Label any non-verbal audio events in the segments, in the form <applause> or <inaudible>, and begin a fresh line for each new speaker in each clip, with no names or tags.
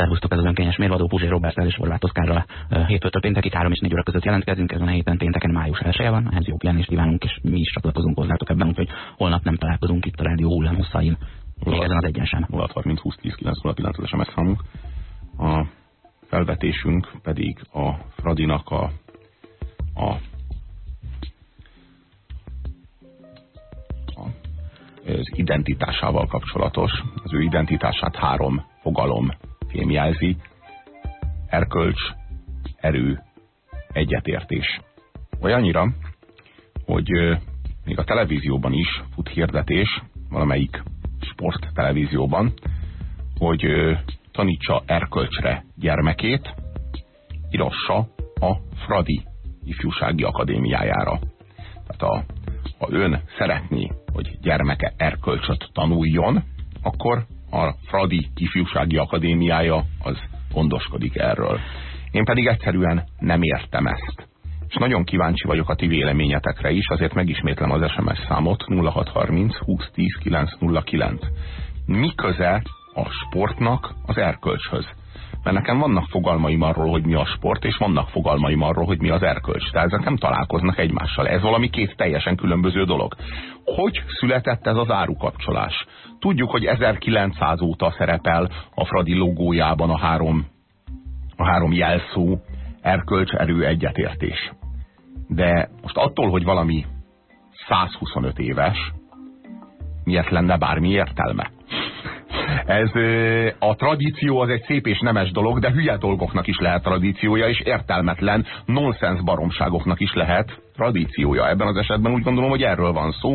Szervusztok, ez az önkényes mérvadó Puzsé Robertel és Horváth Oszkárral hétfőtől péntekig 3 és 4 óra között jelentkezünk, ezen a héten pénteken május 1 van, ehhez jó pihenést kívánunk, és mi is csatlakozunk hozzátok ebben, úgyhogy holnap nem találkozunk itt a rádió hullámhosszain, még ezen az egyen sem.
30 20 10 9 09 az SMS számunk. A felvetésünk pedig a Fradinak a, a az identitásával kapcsolatos. Az ő identitását három fogalom fémjelzi. Erkölcs, erő, egyetértés. Olyannyira, hogy még a televízióban is fut hirdetés, valamelyik sport televízióban, hogy tanítsa erkölcsre gyermekét, irassa a Fradi ifjúsági akadémiájára. Tehát a, ha ön szeretné hogy gyermeke erkölcsöt tanuljon, akkor a Fradi Ifjúsági Akadémiája az gondoskodik erről. Én pedig egyszerűen nem értem ezt. És nagyon kíváncsi vagyok a ti véleményetekre is, azért megismétlem az SMS számot 0630 2010 909. Mi köze a sportnak az erkölcshöz? Mert nekem vannak fogalmaim arról, hogy mi a sport, és vannak fogalmaim arról, hogy mi az erkölcs. Tehát ezek nem találkoznak egymással. Ez valami két teljesen különböző dolog. Hogy született ez az árukapcsolás? Tudjuk, hogy 1900 óta szerepel a Fradi logójában a három, a három jelszó, erkölcs, erő, egyetértés. De most attól, hogy valami 125 éves, miért lenne bármi értelme? Ez a tradíció az egy szép és nemes dolog, de hülye dolgoknak is lehet tradíciója, és értelmetlen, nonsens baromságoknak is lehet tradíciója. Ebben az esetben úgy gondolom, hogy erről van szó.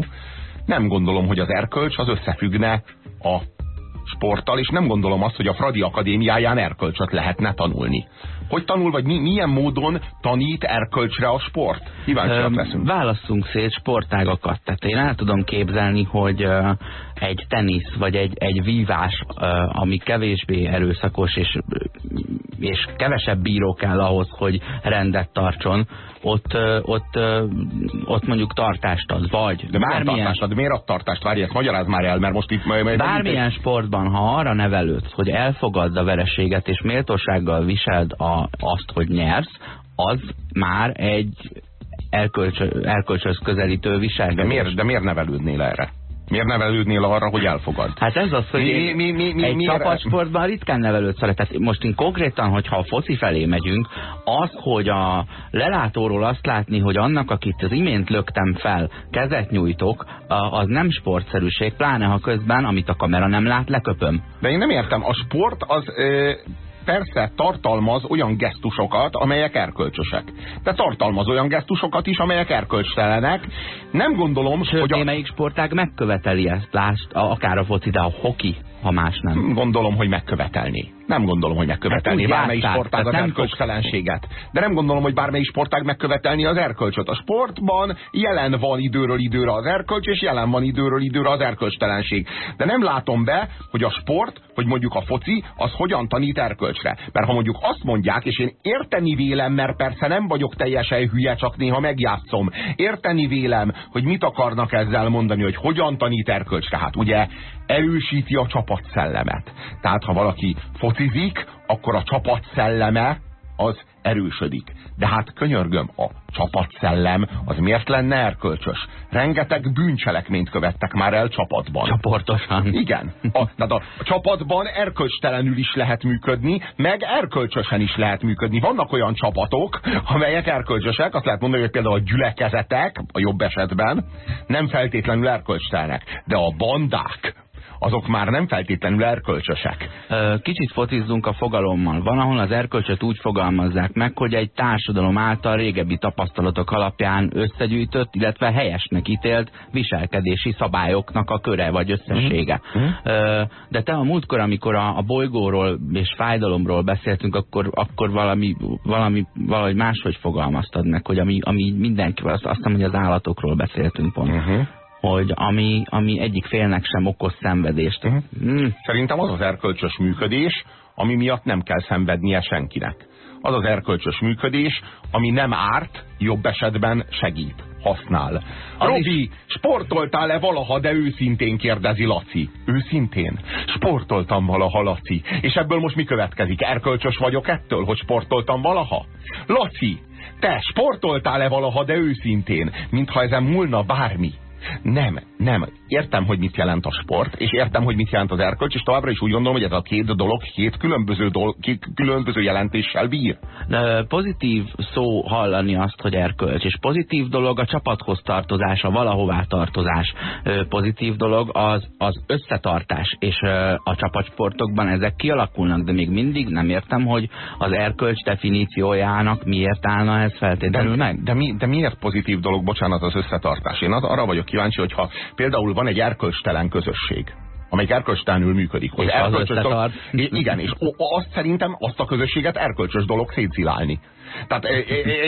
Nem gondolom, hogy az erkölcs az összefüggne a sporttal, és nem gondolom azt, hogy a Fradi Akadémiáján erkölcsöt lehetne tanulni. Hogy tanul, vagy mi, milyen módon tanít erkölcsre a sport? Kíváncsiak leszünk.
Válasszunk szét sportágakat. Tehát én el tudom képzelni, hogy egy tenisz, vagy egy, egy vívás, ami kevésbé erőszakos, és, és kevesebb bíró kell ahhoz, hogy rendet tartson, ott, ott, ott mondjuk tartást ad, vagy
De bármilyen... Tartást ad? Miért ad tartást? Várj, ezt magyaráz már el, mert most itt...
Majd, bármilyen sportban, ha arra nevelődsz, hogy elfogadd a vereséget, és méltósággal viseld a, azt, hogy nyersz, az már egy erkölcs, erkölcsöz közelítő viselkedés.
De miért, de miért nevelődnél erre? Miért nevelődnél arra, hogy elfogad?
Hát ez az, hogy mi, mi, mi, mi, egy csapatsportban ritkán nevelődsz arra. Tehát most én konkrétan, hogyha a foci felé megyünk, az, hogy a lelátóról azt látni, hogy annak, akit az imént löktem fel, kezet nyújtok, az nem sportszerűség, pláne ha közben, amit a kamera nem lát, leköpöm.
De én nem értem, a sport az... Ö persze tartalmaz olyan gesztusokat, amelyek erkölcsösek. De tartalmaz olyan gesztusokat is, amelyek erkölcstelenek. Nem gondolom,
Sőt, hogy a... melyik sportág megköveteli ezt, lásd, akár a foci, de a hoki, ha más nem.
Gondolom, hogy megkövetelni. Nem gondolom, hogy megkövetelni hát bármely sportág az erkölcstelenséget. De nem gondolom, hogy bármely sportág megkövetelni az erkölcsöt. A sportban jelen van időről időre az erkölcs, és jelen van időről időre az erkölcstelenség. De nem látom be, hogy a sport, hogy mondjuk a foci, az hogyan tanít erkölcsre. Mert ha mondjuk azt mondják, és én érteni vélem, mert persze nem vagyok teljesen hülye, csak néha megjátszom. Érteni vélem, hogy mit akarnak ezzel mondani, hogy hogyan tanít erkölcsre. Hát ugye erősíti a csapatszellemet. Tehát ha valaki focizik, akkor a csapatszelleme az erősödik. De hát könyörgöm, a csapatszellem az miért lenne erkölcsös? Rengeteg bűncselekményt követtek már el csapatban.
Csoportosan.
Igen. A, a, a, a csapatban erkölcstelenül is lehet működni, meg erkölcsösen is lehet működni. Vannak olyan csapatok, amelyek erkölcsösek, azt lehet mondani, hogy például a gyülekezetek, a jobb esetben, nem feltétlenül erkölcstelenek. De a bandák, azok már nem feltétlenül erkölcsösek.
Kicsit focizzunk a fogalommal. Van, ahol az erkölcsöt úgy fogalmazzák meg, hogy egy társadalom által régebbi tapasztalatok alapján összegyűjtött, illetve helyesnek ítélt viselkedési szabályoknak a köre vagy összessége. Mm. Mm. De te a múltkor, amikor a, a bolygóról és fájdalomról beszéltünk, akkor, akkor valami, valami, valahogy máshogy fogalmaztad meg, hogy ami, ami mindenki, azt, azt hiszem, hogy az állatokról beszéltünk pont. Uh -huh hogy ami, ami egyik félnek sem okoz szenvedést. Uh
-huh. hmm. Szerintem az az erkölcsös működés, ami miatt nem kell szenvednie senkinek. az az erkölcsös működés, ami nem árt, jobb esetben segít, használ. Az Robi, is... sportoltál-e valaha, de őszintén kérdezi Laci. Őszintén? Sportoltam valaha, Laci. És ebből most mi következik? Erkölcsös vagyok ettől, hogy sportoltam valaha? Laci, te sportoltál-e valaha, de őszintén, mintha ezen múlna bármi? Nem, nem. Értem, hogy mit jelent a sport, és értem, hogy mit jelent az erkölcs, és továbbra is úgy gondolom, hogy ez a két dolog két különböző, dolog, két különböző jelentéssel bír.
De pozitív szó hallani azt, hogy erkölcs, és pozitív dolog a csapathoz tartozás, a valahová tartozás. Pozitív dolog az, az összetartás, és a csapatsportokban ezek kialakulnak, de még mindig nem értem, hogy az erkölcs definíciójának miért állna ez feltétlenül
de,
meg.
De, mi, de miért pozitív dolog, bocsánat, az összetartás? Én az, arra vagyok kíváncsi, hogyha például van egy erkölcstelen közösség, amelyik erkölcstelenül működik.
Hogy erkölcsös dolog,
igen, és azt szerintem azt a közösséget erkölcsös dolog szétszilálni. Tehát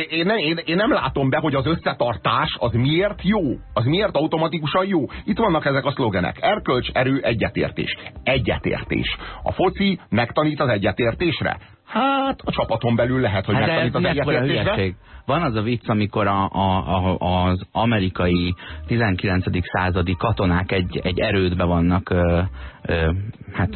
én, nem, én, én nem látom be, hogy az összetartás az miért jó, az miért automatikusan jó. Itt vannak ezek a szlogenek. Erkölcs, erő, egyetértés. Egyetértés. A foci megtanít az egyetértésre? Hát a csapaton belül lehet, hogy hát megtanít az egyetértésre.
Van az a vicc, amikor a, a, a, az amerikai 19. századi katonák egy, egy erődbe vannak ö, ö, hát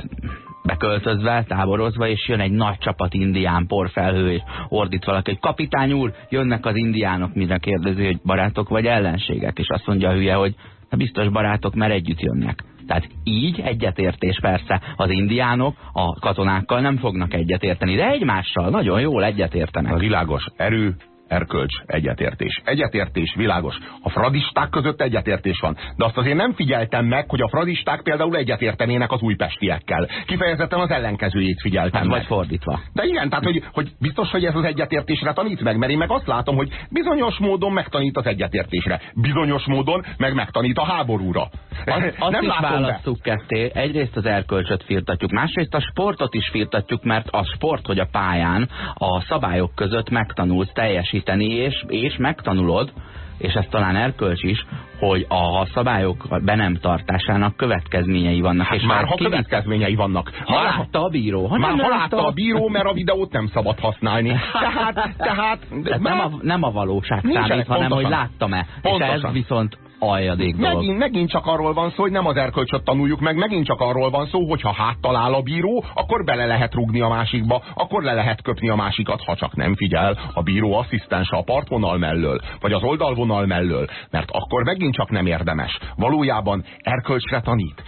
beköltözve, táborozva, és jön egy nagy csapat indián porfelhő, és ordít valaki, hogy kapitány úr, jönnek az indiánok, mire kérdezi, hogy barátok vagy ellenségek, és azt mondja a hülye, hogy biztos barátok, mert együtt jönnek. Tehát így egyetértés persze az indiánok a katonákkal nem fognak egyetérteni, de egymással nagyon jól egyetértenek.
A világos erő erkölcs, egyetértés. Egyetértés, világos. A fradisták között egyetértés van. De azt azért nem figyeltem meg, hogy a fradisták például egyetértenének az újpestiekkel. Kifejezetten az ellenkezőjét figyeltem hát,
meg. Vagy fordítva.
De igen, tehát hogy, hogy biztos, hogy ez az egyetértésre tanít meg, mert én meg azt látom, hogy bizonyos módon megtanít az egyetértésre. Bizonyos módon meg megtanít a háborúra.
Azt, azt nem is választjuk ketté. Egyrészt az erkölcsöt firtatjuk, másrészt a sportot is firtatjuk, mert a sport, hogy a pályán a szabályok között megtanulsz teljesíteni teljesíteni, és, és megtanulod, és ez talán erkölcs is, hogy a szabályok be nem tartásának következményei vannak.
Hát
és
már ha következményei vannak.
Már, látta a bíró. Ha
már ha látta a bíró, mert a videót nem szabad használni. <laughs> Tehát, tehát,
tehát nem, a, nem a valóság számít, hanem hogy láttam-e. És ez viszont aljadék
dolog. Megint, megint csak arról van szó, hogy nem az erkölcsöt tanuljuk meg, megint csak arról van szó, hogy ha háttal a bíró, akkor bele lehet rugni a másikba, akkor le lehet köpni a másikat, ha csak nem figyel a bíró asszisztense a partvonal mellől, vagy az oldalvonal mellől, mert akkor megint csak nem érdemes. Valójában erkölcsre tanít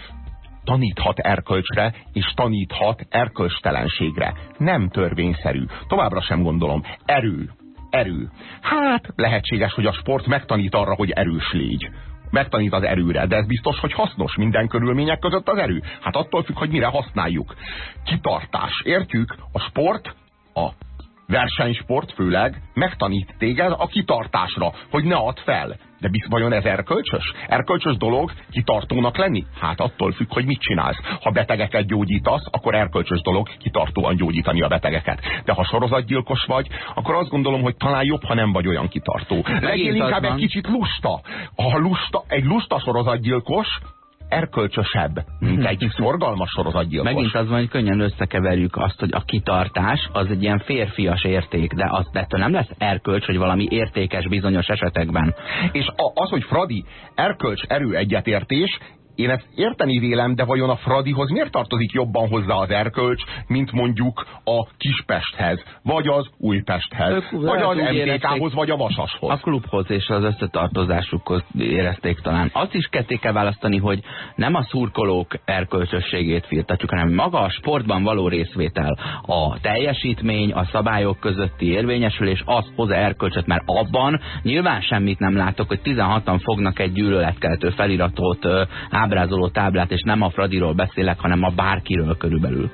taníthat erkölcsre, és taníthat erkölcstelenségre. Nem törvényszerű. Továbbra sem gondolom. Erő erő. Hát lehetséges, hogy a sport megtanít arra, hogy erős légy. Megtanít az erőre, de ez biztos, hogy hasznos minden körülmények között az erő. Hát attól függ, hogy mire használjuk. Kitartás. Értjük? A sport, a versenysport főleg megtanít téged a kitartásra, hogy ne add fel. De biz, vajon ez erkölcsös? Erkölcsös dolog kitartónak lenni? Hát attól függ, hogy mit csinálsz. Ha betegeket gyógyítasz, akkor erkölcsös dolog kitartóan gyógyítani a betegeket. De ha sorozatgyilkos vagy, akkor azt gondolom, hogy talán jobb, ha nem vagy olyan kitartó. Legyél inkább egy kicsit lusta. Ha lusta, egy lusta sorozatgyilkos, erkölcsösebb, mint <laughs> egy szorgalmas sorozatgyilkos.
Megint az van, hogy könnyen összekeverjük azt, hogy a kitartás az egy ilyen férfias érték, de az ettől nem lesz erkölcs, hogy valami értékes bizonyos esetekben.
És az, hogy Fradi erkölcs erő egyetértés, én ezt érteni vélem, de vajon a Fradihoz miért tartozik jobban hozzá az erkölcs, mint mondjuk a Kispesthez, vagy az Újpesthez, ők vagy az MTK-hoz, vagy a Vasashoz?
A klubhoz és az összetartozásukhoz érezték talán. Azt is ketté kell választani, hogy nem a szurkolók erkölcsösségét firtatjuk, hanem maga a sportban való részvétel, a teljesítmény, a szabályok közötti érvényesülés, az hoz erkölcsöt, mert abban nyilván semmit nem látok, hogy 16-an fognak egy gyűlöletkeltő feliratot ábrázoló táblát, és nem a Fradiról beszélek, hanem a bárkiről körülbelül.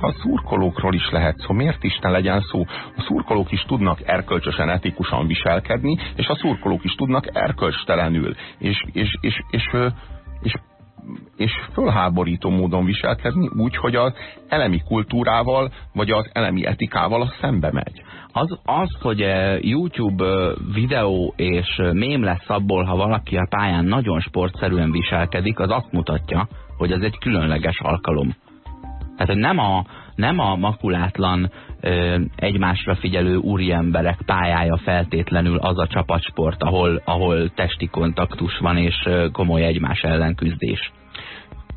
A szurkolókról is lehet szó. Miért is ne legyen szó? A szurkolók is tudnak erkölcsösen, etikusan viselkedni, és a szurkolók is tudnak erkölcstelenül, és, és, és, és, és, és és fölháborító módon viselkedni úgy, hogy az elemi kultúrával, vagy az elemi etikával a szembe megy.
Az, az, hogy YouTube videó és mém lesz abból, ha valaki a pályán nagyon sportszerűen viselkedik, az azt mutatja, hogy az egy különleges alkalom. Tehát, nem a, nem a makulátlan, ö, egymásra figyelő úriemberek pályája feltétlenül az a csapatsport, ahol, ahol testi kontaktus van és komoly egymás ellen küzdés.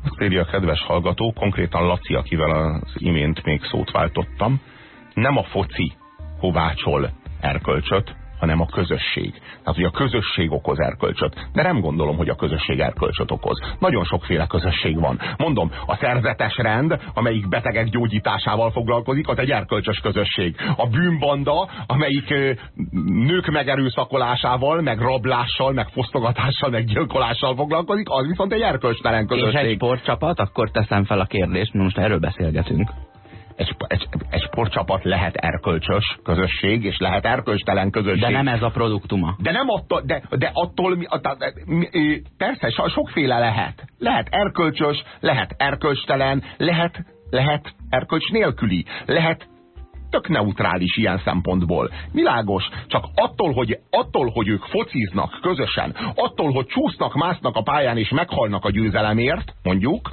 Azt írja a kedves hallgató, konkrétan Laci, akivel az imént még szót váltottam, nem a foci kovácsol erkölcsöt, hanem a közösség. Tehát, hogy a közösség okoz erkölcsöt. De nem gondolom, hogy a közösség erkölcsöt okoz. Nagyon sokféle közösség van. Mondom, a szerzetes rend, amelyik betegek gyógyításával foglalkozik, az egy erkölcsös közösség. A bűnbanda, amelyik nők megerőszakolásával, meg rablással, meg fosztogatással, meg gyilkolással foglalkozik, az viszont egy erkölcstelen közösség. És
egy sportcsapat, akkor teszem fel a kérdést, most erről beszélgetünk
egy, egy, egy sportcsapat lehet erkölcsös közösség, és lehet erkölcstelen közösség.
De nem ez a produktuma.
De nem attól, de, de attól, persze, sokféle lehet. Lehet erkölcsös, lehet erkölcstelen, lehet, lehet erkölcs nélküli, lehet tök neutrális ilyen szempontból. Világos, csak attól hogy, attól, hogy ők fociznak közösen, attól, hogy csúsznak, másznak a pályán és meghalnak a győzelemért, mondjuk,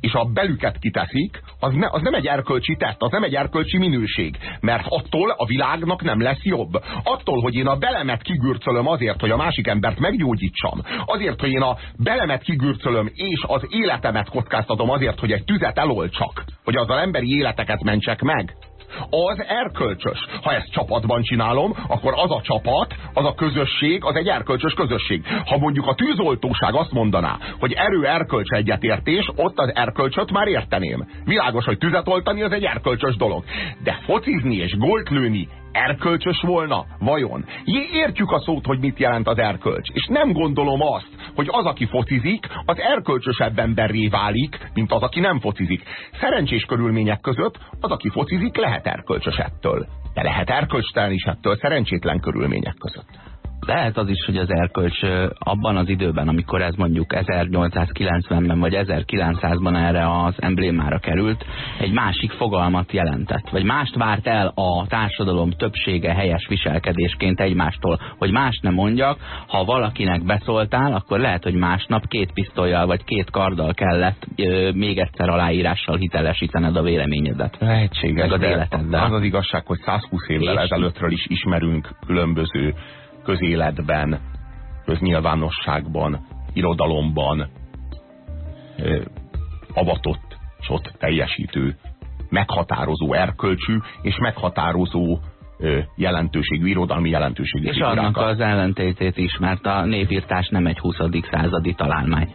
és a belüket kiteszik, az, ne, az nem egy erkölcsi tett, az nem egy erkölcsi minőség. Mert attól a világnak nem lesz jobb. Attól, hogy én a belemet kigürcölöm azért, hogy a másik embert meggyógyítsam, azért, hogy én a belemet kigürcölöm, és az életemet kockáztatom azért, hogy egy tüzet elolcsak, hogy azzal emberi életeket mentsek meg, az erkölcsös. Ha ezt csapatban csinálom, akkor az a csapat, az a közösség, az egy erkölcsös közösség. Ha mondjuk a tűzoltóság azt mondaná, hogy erő erkölcs egyetértés, ott az erkölcsöt már érteném. Világos, hogy tüzet oltani az egy erkölcsös dolog. De focizni és gólt lőni erkölcsös volna? Vajon? Értjük a szót, hogy mit jelent az erkölcs. És nem gondolom azt, hogy az, aki focizik, az erkölcsösebb emberré válik, mint az, aki nem focizik. Szerencsés körülmények között az, aki focizik, lehet erkölcsös ettől. De lehet erkölcstelen is ettől szerencsétlen körülmények között
lehet az is, hogy az erkölcs abban az időben, amikor ez mondjuk 1890-ben vagy 1900-ban erre az emblémára került, egy másik fogalmat jelentett, vagy mást várt el a társadalom többsége helyes viselkedésként egymástól, hogy más nem mondjak, ha valakinek beszóltál, akkor lehet, hogy másnap két pisztolyjal vagy két karddal kellett ö, még egyszer aláírással hitelesítened a véleményedet.
Lehetséges, meg az életeddel. Az az igazság, hogy 120 évvel ezelőttről is ismerünk különböző közéletben, köznyilvánosságban, irodalomban avatott és ott teljesítő, meghatározó erkölcsű és meghatározó jelentőségű, irodalmi jelentőségű.
És annak az ellentétét is, mert a népírtás nem egy 20. századi találmány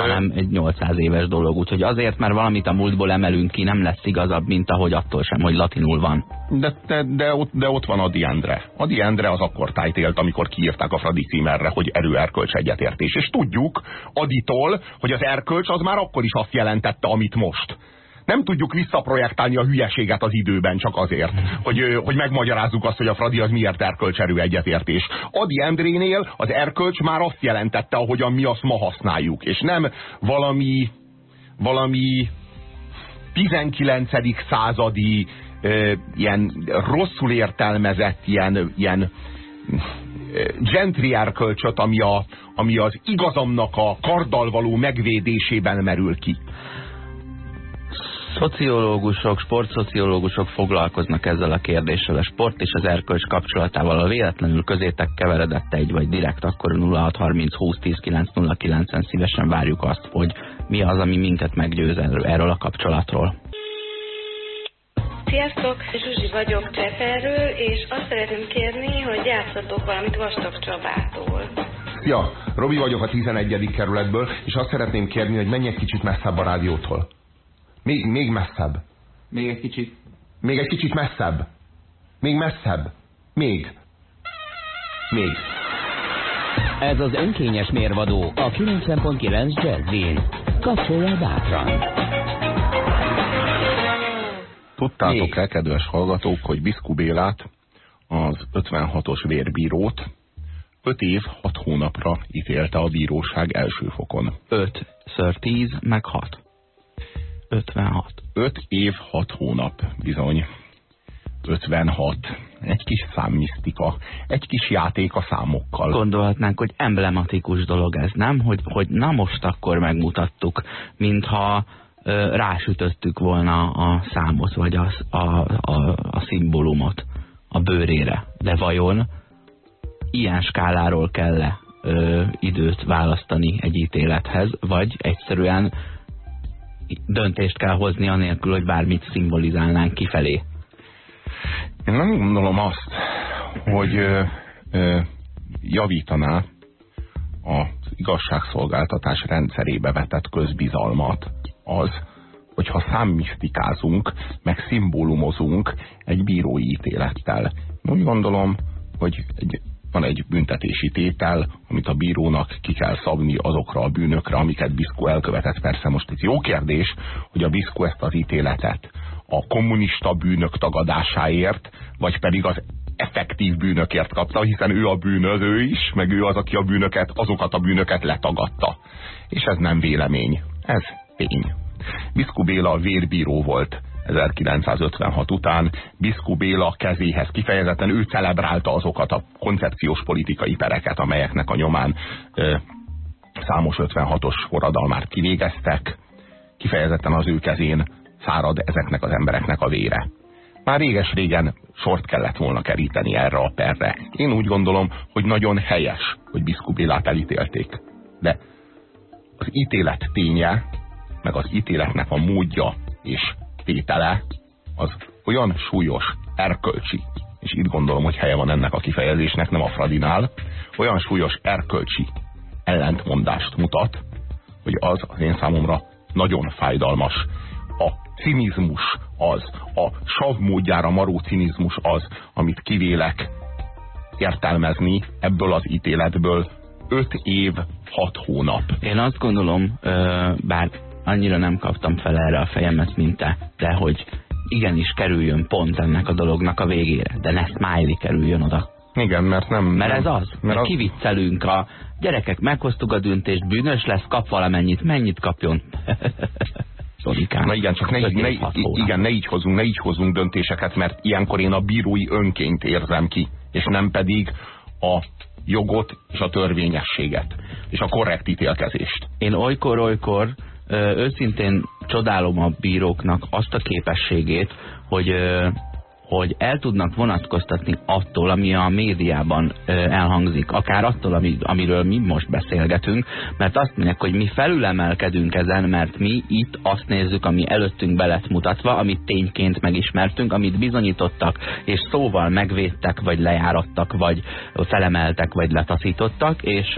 hanem egy 800 éves dolog. Úgyhogy azért, mert valamit a múltból emelünk ki, nem lesz igazabb, mint ahogy attól sem, hogy latinul van.
De, de, de, ott, de ott van Adi Endre. Adi Endre az akkor tájt élt, amikor kiírták a Fradi címerre, hogy erő-erkölcs egyetértés. És tudjuk Aditól, hogy az erkölcs az már akkor is azt jelentette, amit most nem tudjuk visszaprojektálni a hülyeséget az időben csak azért, hogy, hogy megmagyarázzuk azt, hogy a Fradi az miért erkölcserő egyetértés. Adi Endrénél az erkölcs már azt jelentette, ahogyan mi azt ma használjuk, és nem valami, valami 19. századi ilyen rosszul értelmezett ilyen, ilyen gentry erkölcsöt, ami, a, ami az igazamnak a karddal való megvédésében merül ki.
Szociológusok, sportszociológusok foglalkoznak ezzel a kérdéssel. A sport és az erkölcs kapcsolatával a véletlenül közétek keveredett egy, vagy direkt akkor 0630 20 10 909 en szívesen várjuk azt, hogy mi az, ami minket meggyőz erről a kapcsolatról.
Sziasztok, Zsuzsi vagyok Cseperről, és azt szeretném kérni, hogy játszatok valamit Vastag Csabától.
Ja, Robi vagyok a 11. kerületből, és azt szeretném kérni, hogy menj egy kicsit messzebb a rádiótól. Még, még messzebb.
Még egy kicsit.
Még egy kicsit messzebb. Még messzebb. Még. Még.
Ez az önkényes mérvadó a 90.9 Jazzin. Kapcsolja bátran.
Tudtátok-e, kedves hallgatók, hogy Biszku Bélát, az 56-os vérbírót 5 év, 6 hónapra ítélte a bíróság első fokon.
5 ször 10, meg 6. 56.
5 év, 6 hónap, bizony. 56. Egy kis számmisztika, egy kis játék a számokkal.
Gondolhatnánk, hogy emblematikus dolog ez, nem? Hogy, hogy na most akkor megmutattuk, mintha ö, rásütöttük volna a számot, vagy a, a, a, a szimbólumot a bőrére. De vajon ilyen skáláról kell -e, ö, időt választani egy ítélethez, vagy egyszerűen döntést kell hozni anélkül, hogy bármit szimbolizálnánk kifelé?
Én nem gondolom azt, hogy ö, ö, javítaná az igazságszolgáltatás rendszerébe vetett közbizalmat az, hogyha számmisztikázunk, meg szimbólumozunk egy bírói ítélettel. Úgy gondolom, hogy egy, van egy büntetési tétel, amit a bírónak ki kell szabni azokra a bűnökre, amiket Biszkó elkövetett. Persze most itt jó kérdés, hogy a Biszkó ezt az ítéletet a kommunista bűnök tagadásáért, vagy pedig az effektív bűnökért kapta, hiszen ő a bűnöző is, meg ő az, aki a bűnöket, azokat a bűnöket letagadta. És ez nem vélemény, ez tény. Biszku Béla vérbíró volt 1956 után. Biszku Béla kezéhez kifejezetten ő celebrálta azokat a koncepciós politikai pereket, amelyeknek a nyomán ö, számos 56-os forradalmát kivégeztek. Kifejezetten az ő kezén szárad ezeknek az embereknek a vére. Már réges-régen sort kellett volna keríteni erre a perre. Én úgy gondolom, hogy nagyon helyes, hogy Biszku Bélát elítélték. De az ítélet ténye, meg az ítéletnek a módja és tétele, az olyan súlyos, erkölcsi, és itt gondolom, hogy helye van ennek a kifejezésnek, nem a Fradinál, olyan súlyos, erkölcsi ellentmondást mutat, hogy az az én számomra nagyon fájdalmas. A cinizmus az, a sav módjára maró cinizmus az, amit kivélek értelmezni ebből az ítéletből 5 év, 6 hónap.
Én azt gondolom, bár annyira nem kaptam fel erre a fejemet, mint te, de hogy igenis kerüljön pont ennek a dolognak a végére, de ne smiley kerüljön oda.
Igen, mert nem...
Mert ez az, mert, az... kiviccelünk a gyerekek, meghoztuk a döntést, bűnös lesz, kap valamennyit, mennyit kapjon. <laughs>
Zodikán. Na igen, csak ne, így, ne, igen, ne így hozunk, ne így hozunk döntéseket, mert ilyenkor én a bírói önként érzem ki, és nem pedig a jogot és a törvényességet, és a korrekt ítélkezést.
Én olykor-olykor őszintén csodálom a bíróknak azt a képességét, hogy hogy el tudnak vonatkoztatni attól, ami a médiában elhangzik, akár attól, ami, amiről mi most beszélgetünk, mert azt mondják, hogy mi felülemelkedünk ezen, mert mi itt azt nézzük, ami előttünk be lett mutatva, amit tényként megismertünk, amit bizonyítottak, és szóval megvédtek, vagy lejárattak, vagy felemeltek, vagy letaszítottak, és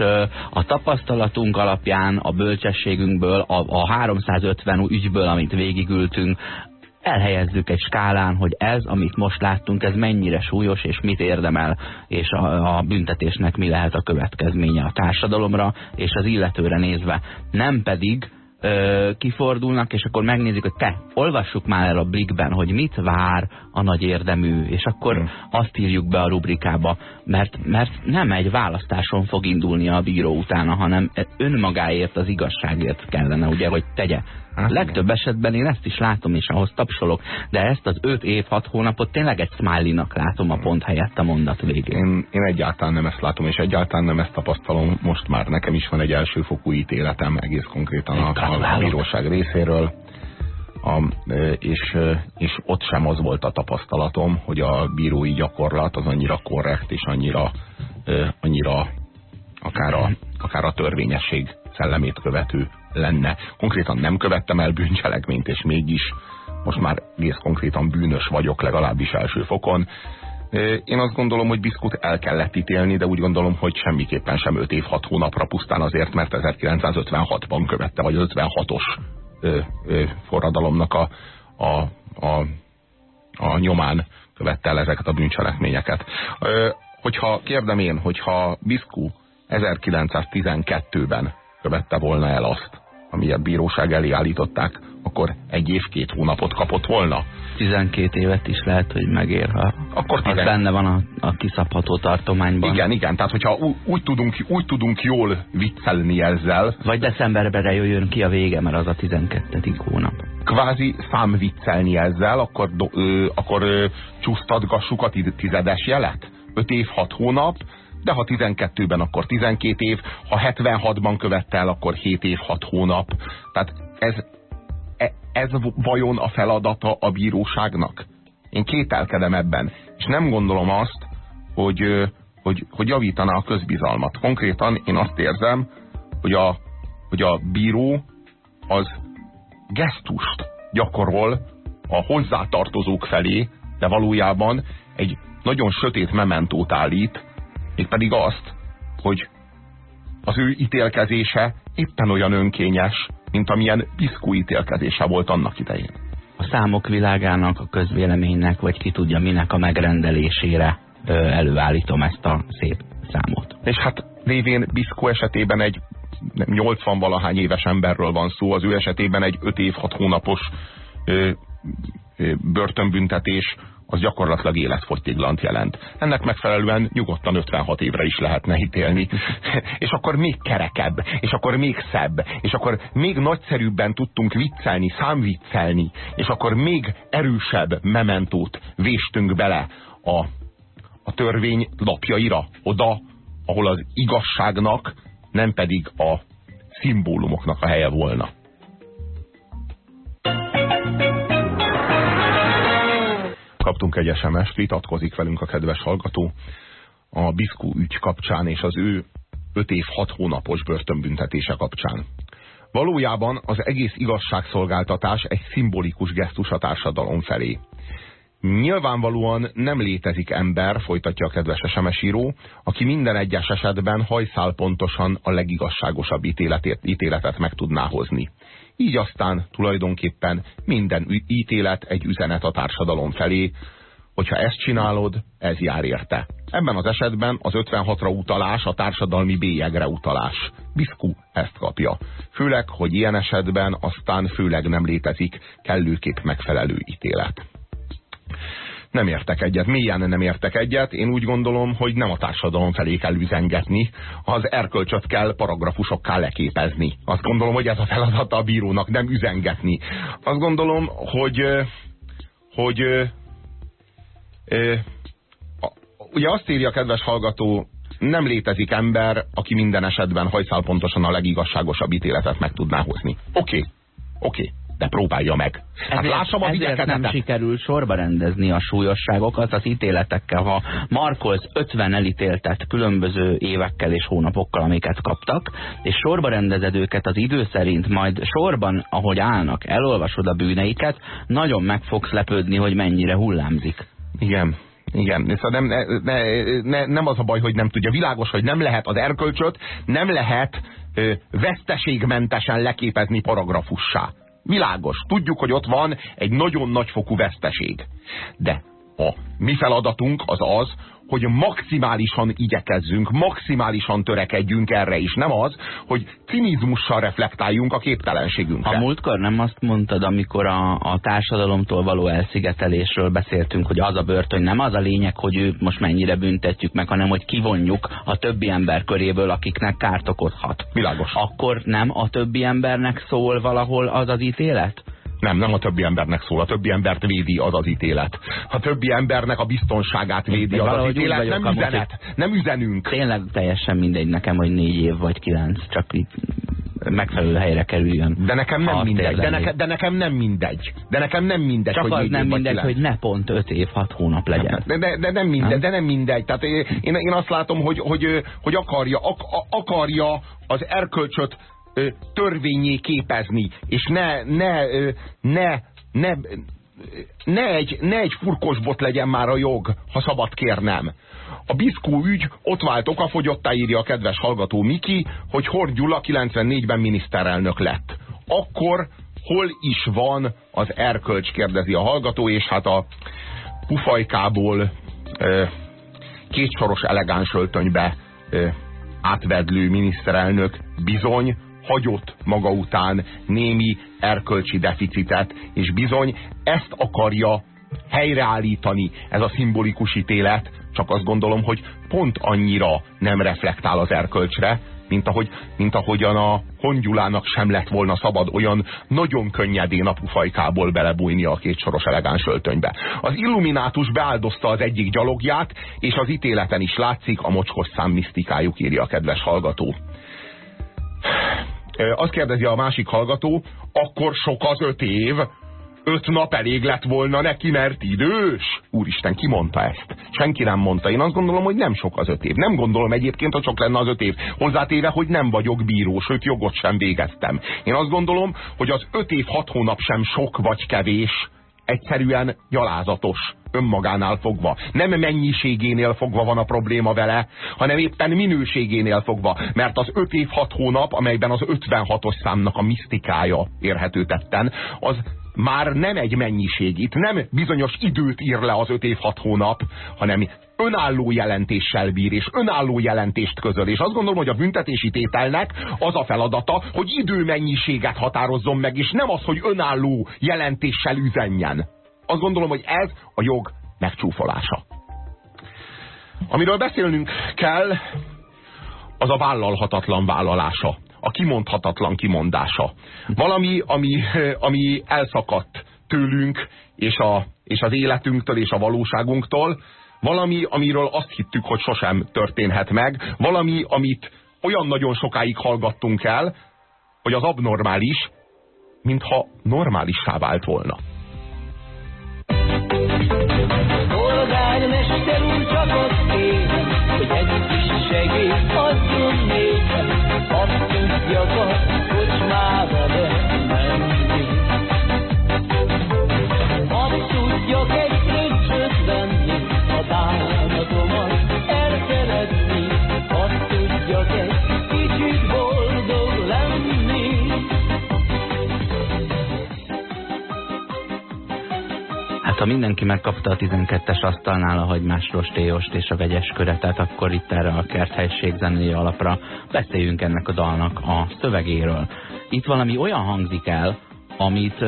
a tapasztalatunk alapján, a bölcsességünkből, a, a 350 ügyből, amit végigültünk, elhelyezzük egy skálán, hogy ez, amit most láttunk, ez mennyire súlyos, és mit érdemel, és a, a büntetésnek mi lehet a következménye a társadalomra, és az illetőre nézve. Nem pedig ö, kifordulnak, és akkor megnézik, hogy te, olvassuk már el a blikben, hogy mit vár a nagy érdemű, és akkor hmm. azt írjuk be a rubrikába, mert, mert nem egy választáson fog indulni a bíró utána, hanem önmagáért, az igazságért kellene, ugye, hogy tegye Hát, Legtöbb esetben én ezt is látom, és ahhoz tapsolok, de ezt az 5 év, 6 hónapot tényleg egy smiley-nak látom a pont helyett a mondat végén.
Én, én egyáltalán nem ezt látom, és egyáltalán nem ezt tapasztalom most már. Nekem is van egy elsőfokú ítéletem egész konkrétan a, a, a bíróság részéről. A, és, és ott sem az volt a tapasztalatom, hogy a bírói gyakorlat az annyira korrekt és annyira, annyira akár a, akár a törvényesség szellemét követő lenne. Konkrétan nem követtem el bűncselekményt, és mégis most már egész konkrétan bűnös vagyok, legalábbis első fokon. Én azt gondolom, hogy Biszkut el kellett ítélni, de úgy gondolom, hogy semmiképpen sem 5 év 6 hónapra pusztán azért, mert 1956-ban követte, vagy 56-os forradalomnak a, a, a, a nyomán követte el ezeket a bűncselekményeket. Hogyha kérdem én, hogyha Biszku 1912-ben követte volna el azt, ami a bíróság elé állították, akkor egy év két hónapot kapott volna.
12 évet is lehet, hogy megér, ha
akkor
az benne van a, a kiszabható tartományban.
Igen, igen, tehát hogyha úgy, úgy, tudunk, úgy tudunk jól viccelni ezzel.
Vagy decemberben jöjjön ki a vége, mert az a 12. hónap.
Kvázi számviccelni ezzel, akkor, ö, akkor ö, csúsztatgassuk a tizedes jelet? 5 év, 6 hónap, de ha 12-ben, akkor 12 év, ha 76-ban követte el, akkor 7 év, 6 hónap. Tehát ez, e, ez vajon a feladata a bíróságnak? Én kételkedem ebben, és nem gondolom azt, hogy, hogy, hogy javítaná a közbizalmat. Konkrétan én azt érzem, hogy a, hogy a bíró az gesztust gyakorol a hozzátartozók felé, de valójában egy nagyon sötét mementót állít, mégpedig azt, hogy az ő ítélkezése éppen olyan önkényes, mint amilyen piszkú ítélkezése volt annak idején.
A számok világának, a közvéleménynek, vagy ki tudja minek a megrendelésére ö, előállítom ezt a szép számot.
És hát lévén Biszkó esetében egy 80 valahány éves emberről van szó, az ő esetében egy 5 év 6 hónapos ö, ö, börtönbüntetés, az gyakorlatilag életfogytiglant jelent. Ennek megfelelően nyugodtan 56 évre is lehetne ítélni. <laughs> és akkor még kerekebb, és akkor még szebb, és akkor még nagyszerűbben tudtunk viccelni, számviccelni, és akkor még erősebb mementót véstünk bele a, a törvény lapjaira, oda, ahol az igazságnak, nem pedig a szimbólumoknak a helye volna. Kaptunk egy SMS-t, vitatkozik velünk a kedves hallgató a Biszkú ügy kapcsán és az ő 5 év 6 hónapos börtönbüntetése kapcsán. Valójában az egész igazságszolgáltatás egy szimbolikus gesztus a társadalom felé. Nyilvánvalóan nem létezik ember, folytatja a kedves SMS író, aki minden egyes esetben hajszál pontosan a legigazságosabb ítéletet, ítéletet meg tudná hozni. Így aztán tulajdonképpen minden ítélet egy üzenet a társadalom felé, hogyha ezt csinálod, ez jár érte. Ebben az esetben az 56-ra utalás a társadalmi bélyegre utalás. Biszku ezt kapja. Főleg, hogy ilyen esetben aztán főleg nem létezik kellőképp megfelelő ítélet nem értek egyet, mélyen nem értek egyet. Én úgy gondolom, hogy nem a társadalom felé kell üzengetni, az erkölcsöt kell paragrafusokká leképezni. Azt gondolom, hogy ez a feladata a bírónak, nem üzengetni. Azt gondolom, hogy, hogy ugye azt írja a kedves hallgató, nem létezik ember, aki minden esetben hajszál pontosan a legigazságosabb ítéletet meg tudná hozni. Oké, okay. oké. Okay de próbálja meg.
Hát ezért, lássam a ezért nem sikerül sorba rendezni a súlyosságokat az ítéletekkel. Ha markolsz 50 elítéltet különböző évekkel és hónapokkal, amiket kaptak, és sorba rendezed őket az idő szerint, majd sorban, ahogy állnak, elolvasod a bűneiket, nagyon meg fogsz lepődni, hogy mennyire hullámzik.
Igen. Igen, szóval nem, ne, ne, nem az a baj, hogy nem tudja. Világos, hogy nem lehet az erkölcsöt, nem lehet ö, veszteségmentesen leképezni paragrafussá. Világos. Tudjuk, hogy ott van egy nagyon nagyfokú veszteség. De a mi feladatunk az az, hogy maximálisan igyekezzünk, maximálisan törekedjünk erre is. Nem az, hogy cinizmussal reflektáljunk a képtelenségünkre.
A múltkor nem azt mondtad, amikor a, a társadalomtól való elszigetelésről beszéltünk, hogy az a börtön nem az a lényeg, hogy ő most mennyire büntetjük meg, hanem hogy kivonjuk a többi ember köréből, akiknek kárt okozhat.
Világos.
Akkor nem a többi embernek szól valahol az az ítélet?
Nem, nem a többi embernek szól, a többi embert védi az az ítélet. A többi embernek a biztonságát védi az az ítélet, nem üzenet, nem üzenünk.
Tényleg teljesen mindegy nekem, hogy négy év vagy kilenc, csak itt megfelelő helyre kerüljön.
De nekem nem mindegy, de, neke, de nekem nem mindegy. De nekem nem mindegy,
Csak
hogy
az nem mindegy, hogy ne pont öt év, hat hónap legyen.
De, de, de nem mindegy, de nem mindegy. Tehát én, én azt látom, hogy, hogy, hogy akarja, ak, akarja az erkölcsöt törvényé képezni, és ne, ne, ne, ne, ne egy, ne egy furkosbot legyen már a jog, ha szabad kérnem. A Biszkó ügy ott vált okafogyottá írja a kedves hallgató Miki, hogy Hord Gyula 94-ben miniszterelnök lett. Akkor hol is van az erkölcs, kérdezi a hallgató, és hát a pufajkából kétsoros elegáns öltönybe átvedlő miniszterelnök bizony hagyott maga után némi erkölcsi deficitet, és bizony ezt akarja helyreállítani ez a szimbolikus ítélet, csak azt gondolom, hogy pont annyira nem reflektál az erkölcsre, mint, ahogy, mint ahogyan a Hongyulának sem lett volna szabad olyan nagyon könnyedén a belebújni a két soros elegáns öltönybe. Az illuminátus beáldozta az egyik gyalogját, és az ítéleten is látszik a mocskos szám misztikájuk, írja a kedves hallgató azt kérdezi a másik hallgató, akkor sok az öt év, öt nap elég lett volna neki, mert idős? Úristen, ki mondta ezt? Senki nem mondta. Én azt gondolom, hogy nem sok az öt év. Nem gondolom egyébként, hogy sok lenne az öt év. Hozzátéve, hogy nem vagyok bíró, sőt jogot sem végeztem. Én azt gondolom, hogy az öt év, hat hónap sem sok vagy kevés. Egyszerűen gyalázatos önmagánál fogva. Nem mennyiségénél fogva van a probléma vele, hanem éppen minőségénél fogva. Mert az 5 év 6 hónap, amelyben az 56-os számnak a misztikája érhető tetten, az már nem egy mennyiség. Itt nem bizonyos időt ír le az 5 év 6 hónap, hanem önálló jelentéssel bír, és önálló jelentést közöl. És azt gondolom, hogy a büntetési tételnek az a feladata, hogy időmennyiséget határozzon meg, és nem az, hogy önálló jelentéssel üzenjen. Azt gondolom, hogy ez a jog megcsúfolása. Amiről beszélnünk kell, az a vállalhatatlan vállalása, a kimondhatatlan kimondása. Valami, ami, ami elszakadt tőlünk, és, a, és az életünktől, és a valóságunktól, valami, amiről azt hittük, hogy sosem történhet meg, valami, amit olyan nagyon sokáig hallgattunk el, hogy az abnormális, mintha normálissá vált volna.
Mindenki megkapta a 12-es asztalnál a hagymás rostéjost és a vegyes köretet, akkor itt erre a kerthelyiség zenéi alapra beszéljünk ennek a dalnak a szövegéről. Itt valami olyan hangzik el, amit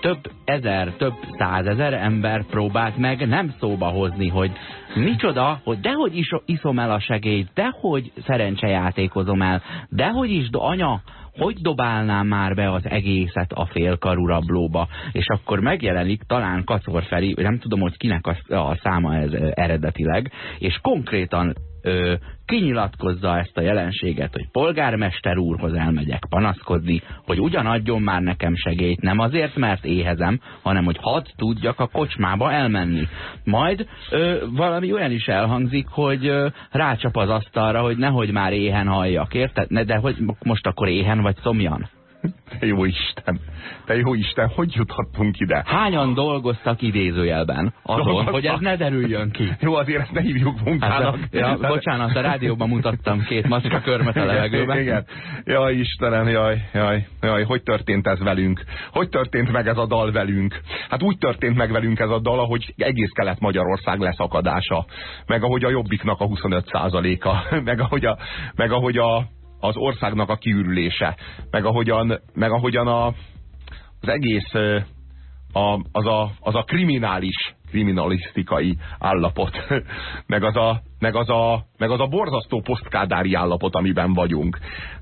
több ezer, több százezer ember próbált meg nem szóba hozni, hogy micsoda, hogy dehogy is iszom el a segélyt, dehogy szerencsejátékozom el, dehogy is, do, anya, hogy dobálnám már be az egészet a félkarú rablóba, és akkor megjelenik talán Kacor Feri, nem tudom, hogy kinek a, a száma ez eredetileg, és konkrétan ö, kinyilatkozza ezt a jelenséget, hogy polgármester úrhoz elmegyek panaszkodni, hogy ugyanadjon már nekem segélyt, nem azért, mert éhezem, hanem hogy hadd tudjak a kocsmába elmenni. Majd ö, valami olyan is elhangzik, hogy ö, rácsap az asztalra, hogy nehogy már éhen halljak, érted? Ne, de hogy most akkor éhen vagy szomjan? <laughs>
Te jó Isten! Te jó Isten, hogy juthattunk ide?
Hányan dolgoztak idézőjelben azon, Dolgoztak. hogy ez ne derüljön ki?
Jó, azért ezt ne hívjuk munkának. Hát,
ja, bocsánat, a rádióban mutattam két macska körmet a levegőben.
Igen, Jaj, Istenem, jaj, jaj, jaj, hogy történt ez velünk? Hogy történt meg ez a dal velünk? Hát úgy történt meg velünk ez a dal, ahogy egész Kelet-Magyarország leszakadása, meg ahogy a Jobbiknak a 25%-a, <laughs> meg ahogy a, meg ahogy a az országnak a kiürülése, meg ahogyan, meg ahogyan a, az egész a, az, a, az a kriminális, kriminalisztikai állapot, <laughs> meg az a, meg az a, meg az a borzasztó posztkádári állapot, amiben vagyunk.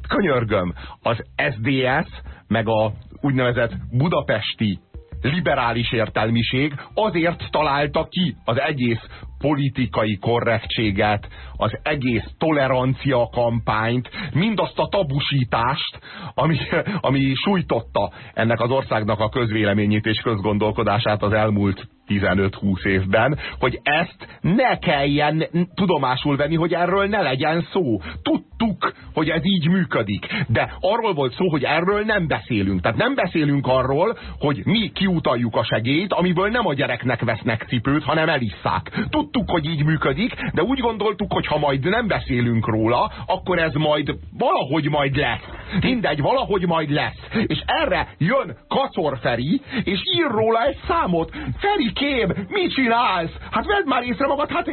Könyörgöm, az SDS, meg a úgynevezett budapesti liberális értelmiség azért találta ki az egész politikai korrektséget, az egész tolerancia kampányt, mindazt a tabusítást, ami, ami sújtotta ennek az országnak a közvéleményét és közgondolkodását az elmúlt 15-20 évben, hogy ezt ne kelljen tudomásul venni, hogy erről ne legyen szó. Tudtuk, hogy ez így működik, de arról volt szó, hogy erről nem beszélünk. Tehát nem beszélünk arról, hogy mi kiutaljuk a segélyt, amiből nem a gyereknek vesznek cipőt, hanem elisszák. Tudtuk, hogy így működik, de úgy gondoltuk, hogy ha majd nem beszélünk róla, akkor ez majd valahogy majd lesz. Mindegy, valahogy majd lesz. És erre jön Kacor Feri, és ír róla egy számot. Feri, kém, mit csinálsz? Hát vedd már észre magad, hát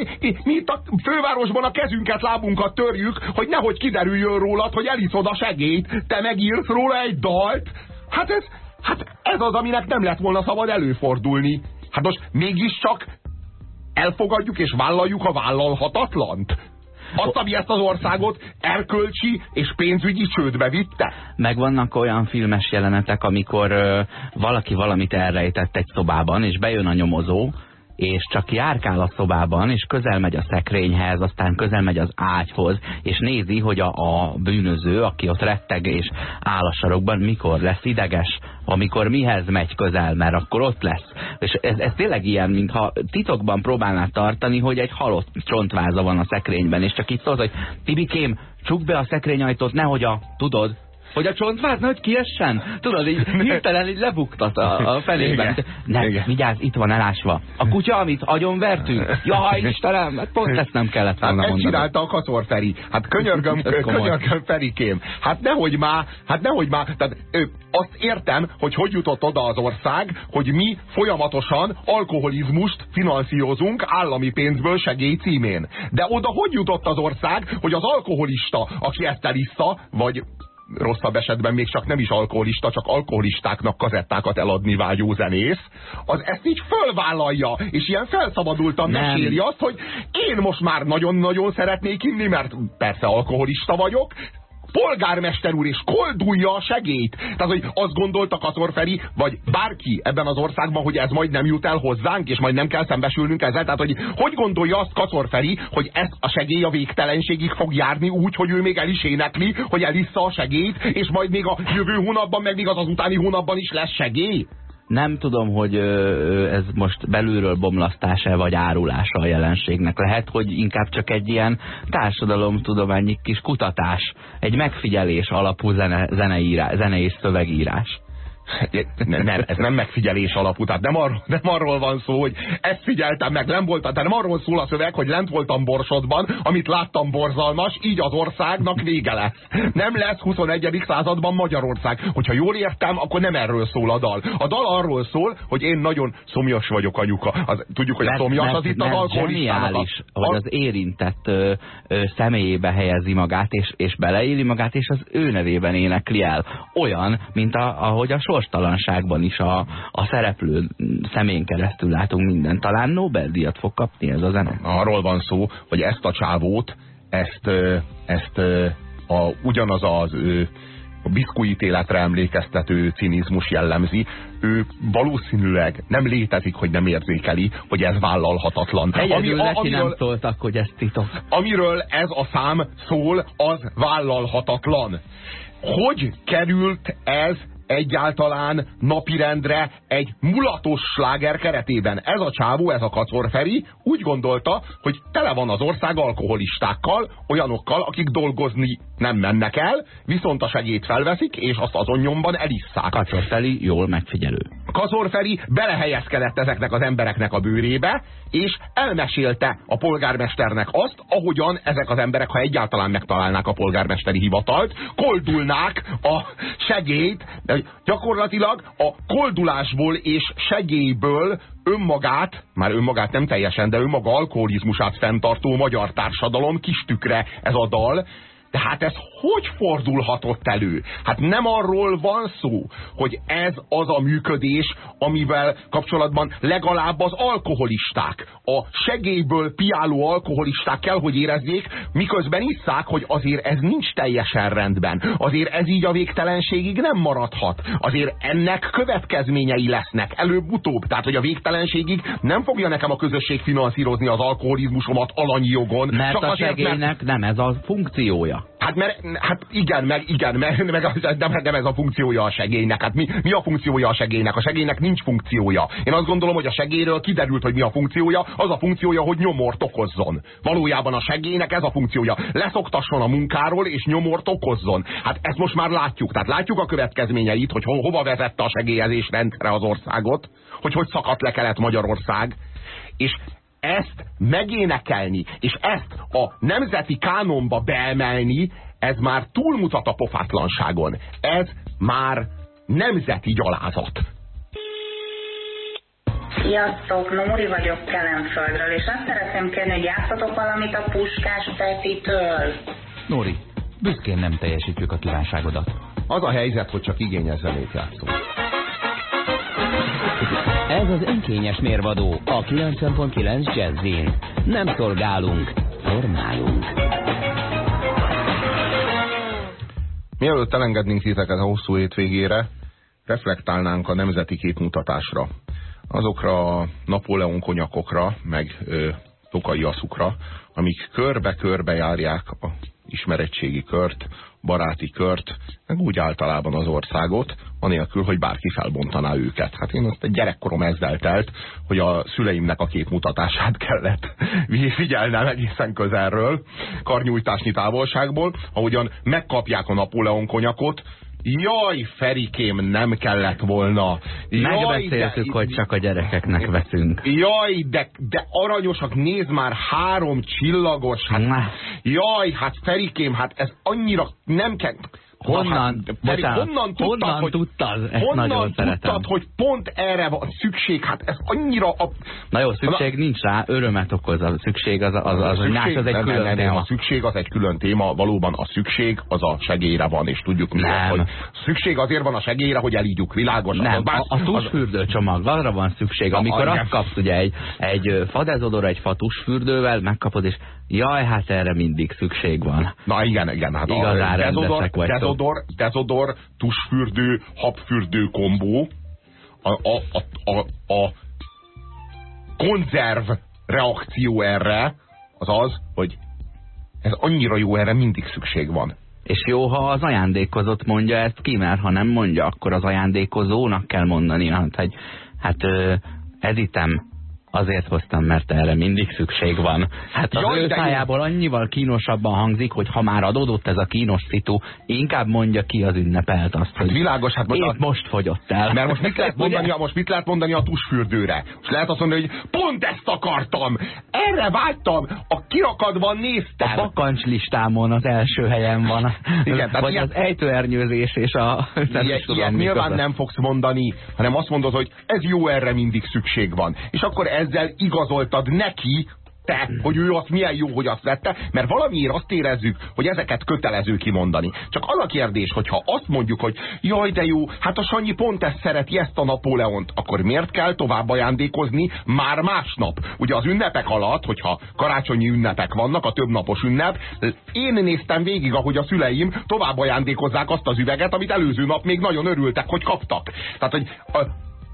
mi itt a fővárosban a kezünket, lábunkat törjük, hogy nehogy kiderüljön rólad, hogy eliszod a segélyt. Te megírsz róla egy dalt? Hát ez, hát ez az, aminek nem lett volna szabad előfordulni. Hát most mégiscsak elfogadjuk és vállaljuk a vállalhatatlant? Azt, ami ezt az országot erkölcsi és pénzügyi csődbe vitte?
Megvannak olyan filmes jelenetek, amikor ö, valaki valamit elrejtett egy szobában, és bejön a nyomozó, és csak járkál a szobában, és közel megy a szekrényhez, aztán közel megy az ágyhoz, és nézi, hogy a, a bűnöző, aki ott retteg és áll a sarokban, mikor lesz ideges, amikor mihez megy közel, mert akkor ott lesz. És ez, ez tényleg ilyen, mintha titokban próbálná tartani, hogy egy halott csontváza van a szekrényben, és csak itt szólsz, hogy Tibikém, csukd be a szekrényajtót, nehogy a, tudod, hogy a csontváz hogy kiessen. Tudod, így <laughs> hirtelen így lebuktat a, a felében. Ne, Igen. vigyázz, itt van elásva. A kutya, amit agyon vertünk? Jaj, Istenem, hát pont ezt nem kellett volna
hát mondani. csinálta a Kacor Feri. Hát könyörgöm, könyörgöm Ferikém. Hát nehogy már, hát nehogy már. Tehát, ö, azt értem, hogy hogy jutott oda az ország, hogy mi folyamatosan alkoholizmust finanszírozunk állami pénzből segély címén. De oda hogy jutott az ország, hogy az alkoholista, aki ezt elissza, vagy rosszabb esetben még csak nem is alkoholista, csak alkoholistáknak kazettákat eladni vágyó zenész, az ezt így fölvállalja, és ilyen felszabadultan nem. meséli azt, hogy én most már nagyon-nagyon szeretnék inni, mert persze alkoholista vagyok, polgármester úr, és koldulja a segélyt. Tehát, hogy azt gondolta Kator Feri, vagy bárki ebben az országban, hogy ez majd nem jut el hozzánk, és majd nem kell szembesülnünk ezzel. Tehát, hogy hogy gondolja azt Kator Feri, hogy ez a segély a végtelenségig fog járni úgy, hogy ő még el is énekli, hogy elissza a segélyt, és majd még a jövő hónapban, meg még az az utáni hónapban is lesz segély?
Nem tudom, hogy ez most belülről bomlasztása vagy árulása a jelenségnek. Lehet, hogy inkább csak egy ilyen társadalomtudományi kis kutatás, egy megfigyelés alapú zene, zeneírás, zene szövegírás.
Nem, ez nem megfigyelés alapú, tehát nem, arról, nem arról van szó, hogy ezt figyeltem meg, nem volt, tehát nem arról szól a szöveg, hogy lent voltam Borsodban, amit láttam borzalmas, így az országnak vége lesz. Nem lesz 21. században Magyarország. Hogyha jól értem, akkor nem erről szól a dal. A dal arról szól, hogy én nagyon szomjas vagyok anyuka. Az, tudjuk, hogy a szomjas az itt az alkoholistának.
A... hogy az érintett ö, ö, személyébe helyezi magát, és, és beleéli magát, és az ő nevében énekli el. Olyan, mint a, ahogy a sor sorstalanságban is a, a szereplő szemén keresztül látunk minden. Talán Nobel-díjat fog kapni ez a zene.
Arról van szó, hogy ezt a csávót, ezt, ezt a, ugyanaz az ő, a biszkuit életre emlékeztető cinizmus jellemzi, ő valószínűleg nem létezik, hogy nem érzékeli, hogy ez vállalhatatlan.
Egyedül Ami, a, amiről, nem szóltak, hogy ez titok.
Amiről ez a szám szól, az vállalhatatlan. Hogy került ez egyáltalán napirendre egy mulatos sláger keretében. Ez a csávó, ez a kacorferi úgy gondolta, hogy tele van az ország alkoholistákkal, olyanokkal, akik dolgozni nem mennek el, viszont a segét felveszik, és azt azon nyomban elisszák.
Kacorferi jól megfigyelő.
Kazorferi belehelyezkedett ezeknek az embereknek a bőrébe, és elmesélte a polgármesternek azt, ahogyan ezek az emberek, ha egyáltalán megtalálnák a polgármesteri hivatalt, koldulnák a segélyt, gyakorlatilag a koldulásból és segélyből önmagát, már önmagát nem teljesen, de önmaga alkoholizmusát fenntartó magyar társadalom kis tükre ez a dal, de hát ez hogy fordulhatott elő? Hát nem arról van szó, hogy ez az a működés, amivel kapcsolatban legalább az alkoholisták, a segélyből piáló alkoholisták kell, hogy érezzék, miközben isszák, hogy azért ez nincs teljesen rendben. Azért ez így a végtelenségig nem maradhat. Azért ennek következményei lesznek előbb-utóbb. Tehát, hogy a végtelenségig nem fogja nekem a közösség finanszírozni az alkoholizmusomat alanyi jogon.
Mert csak a azért, segélynek mert... nem ez a funkciója.
Hát, mert, hát igen, meg, igen, <laughs> meg, meg nem, nem ez a funkciója a segélynek. Hát mi, mi a funkciója a segélynek? A segélynek nincs funkciója. Én azt gondolom, hogy a segélyről kiderült, hogy mi a funkciója. Az a funkciója, hogy nyomort okozzon. Valójában a segélynek ez a funkciója. Leszoktasson a munkáról, és nyomort okozzon. Hát ezt most már látjuk. Tehát látjuk a következményeit, hogy ho hova vezette a segélyezés rendre az országot, hogy hogy szakadt le Kelet-Magyarország. És ezt megénekelni, és ezt a nemzeti kánonba beemelni, ez már túlmutat a pofátlanságon. Ez már nemzeti gyalázat.
Sziasztok, Nóri vagyok Kelemföldről, és azt szeretném kérni, hogy játszatok valamit a Puskás Petitől.
Nóri, büszkén nem teljesítjük a kívánságodat.
Az a helyzet, hogy csak igényezzenét játszunk.
Ez az önkényes mérvadó a 90.9 Jazzin. Nem szolgálunk, formálunk.
Mielőtt elengednénk titeket a hosszú hétvégére, reflektálnánk a nemzeti képmutatásra. azokra a Napóleon konyakokra, meg ö, tokai aszukra, amik körbe-körbe járják a ismeretségi kört, baráti kört, meg úgy általában az országot, anélkül, hogy bárki felbontaná őket. Hát én azt egy gyerekkorom ezzel telt, hogy a szüleimnek a képmutatását <laughs> kellett figyelnem egészen közelről, karnyújtásnyi távolságból, ahogyan megkapják a Napóleon konyakot, Jaj, Ferikém, nem kellett volna.
Jaj, Megbeszéltük, de, hogy csak a gyerekeknek veszünk.
Jaj, de, de aranyosak, nézd már, három csillagos. Hát, jaj, hát Ferikém, hát ez annyira nem kell...
Honnan, hát, bocsánat, honnan tudtad, honnan hogy, tudtad? Ezt honnan nagyon tudtad, szeretem.
hogy pont erre van szükség? Hát ez annyira... A,
Na jó, szükség a, nincs rá, örömet okoz a szükség, az, az, az, az, szükség, az, az egy nem, külön nem, téma.
A szükség az egy külön téma, valóban a szükség az a segélyre van, és tudjuk mi az, hogy szükség azért van a segélyre, hogy elígyuk, világos.
Nem, az, a, a tusfürdőcsomag, arra van szükség. Amikor a, azt kapsz ugye egy, egy fadezodor, egy fatusfürdővel, megkapod, és jaj, hát erre mindig szükség van.
Na igen, igen. Hát
Igazán a dezodor,
dezodor, dezodor, tusfürdő, habfürdő kombó, a, a, a, a, a konzerv reakció erre az az, hogy ez annyira jó, erre mindig szükség van.
És jó, ha az ajándékozott mondja ezt ki, mert ha nem mondja, akkor az ajándékozónak kell mondani, hát, hogy hát ez item Azért hoztam, mert erre mindig szükség van. Hát az Jaj, ő szájából annyival kínosabban hangzik, hogy ha már adódott ez a kínos szitu, inkább mondja ki az ünnepelt azt, hogy hát
világos, hát most,
a... most fogyott el.
Mert most mit lehet <laughs> mondani, most mit lehet mondani a tusfürdőre? Most lehet azt mondani, hogy pont ezt akartam, erre vágytam, a kirakadban néztem.
A bakancs listámon az első helyen van. <laughs> Igen, Vagy ilyen... az ejtőernyőzés és a... <laughs>
Ilyet, ilyet nyilván nem fogsz mondani, hanem azt mondod, hogy ez jó, erre mindig szükség van. És akkor ezzel igazoltad neki, te, hogy ő azt milyen jó, hogy azt vette, mert valamiért azt érezzük, hogy ezeket kötelező kimondani. Csak az a kérdés, hogyha azt mondjuk, hogy jaj, de jó, hát a Sanyi pont ezt szereti, ezt a Napóleont, akkor miért kell tovább ajándékozni már másnap? Ugye az ünnepek alatt, hogyha karácsonyi ünnepek vannak, a többnapos ünnep, én néztem végig, ahogy a szüleim tovább ajándékozzák azt az üveget, amit előző nap még nagyon örültek, hogy kaptak. Tehát, hogy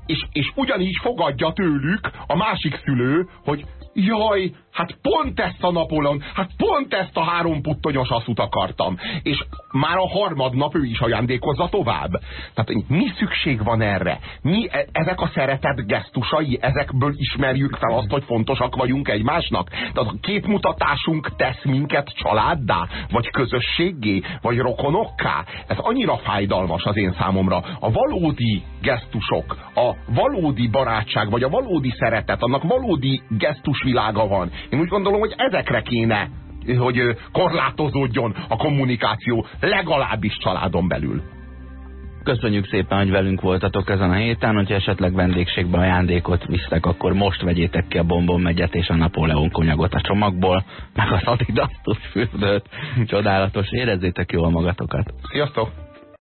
és, és ugyanígy fogadja tőlük a másik szülő, hogy jaj, hát pont ezt a Napóleon, hát pont ezt a három puttonyos asszut akartam. És már a harmadnap ő is ajándékozza tovább. Tehát mi szükség van erre? Mi e ezek a szeretet gesztusai, ezekből ismerjük fel azt, hogy fontosak vagyunk egymásnak? Tehát a képmutatásunk tesz minket családdá, vagy közösségé, vagy rokonokká? Ez annyira fájdalmas az én számomra. A valódi gesztusok, a valódi barátság, vagy a valódi szeretet, annak valódi gesztusvilága van. Én úgy gondolom, hogy ezekre kéne, hogy korlátozódjon a kommunikáció, legalábbis családon belül.
Köszönjük szépen, hogy velünk voltatok ezen a héten, hogyha esetleg vendégségbe ajándékot visztek, akkor most vegyétek ki a bombon megyet és a Napóleon konyagot a csomagból, meg az adidasztus fürdőt. <laughs> Csodálatos, érezzétek jól magatokat.
Sziasztok!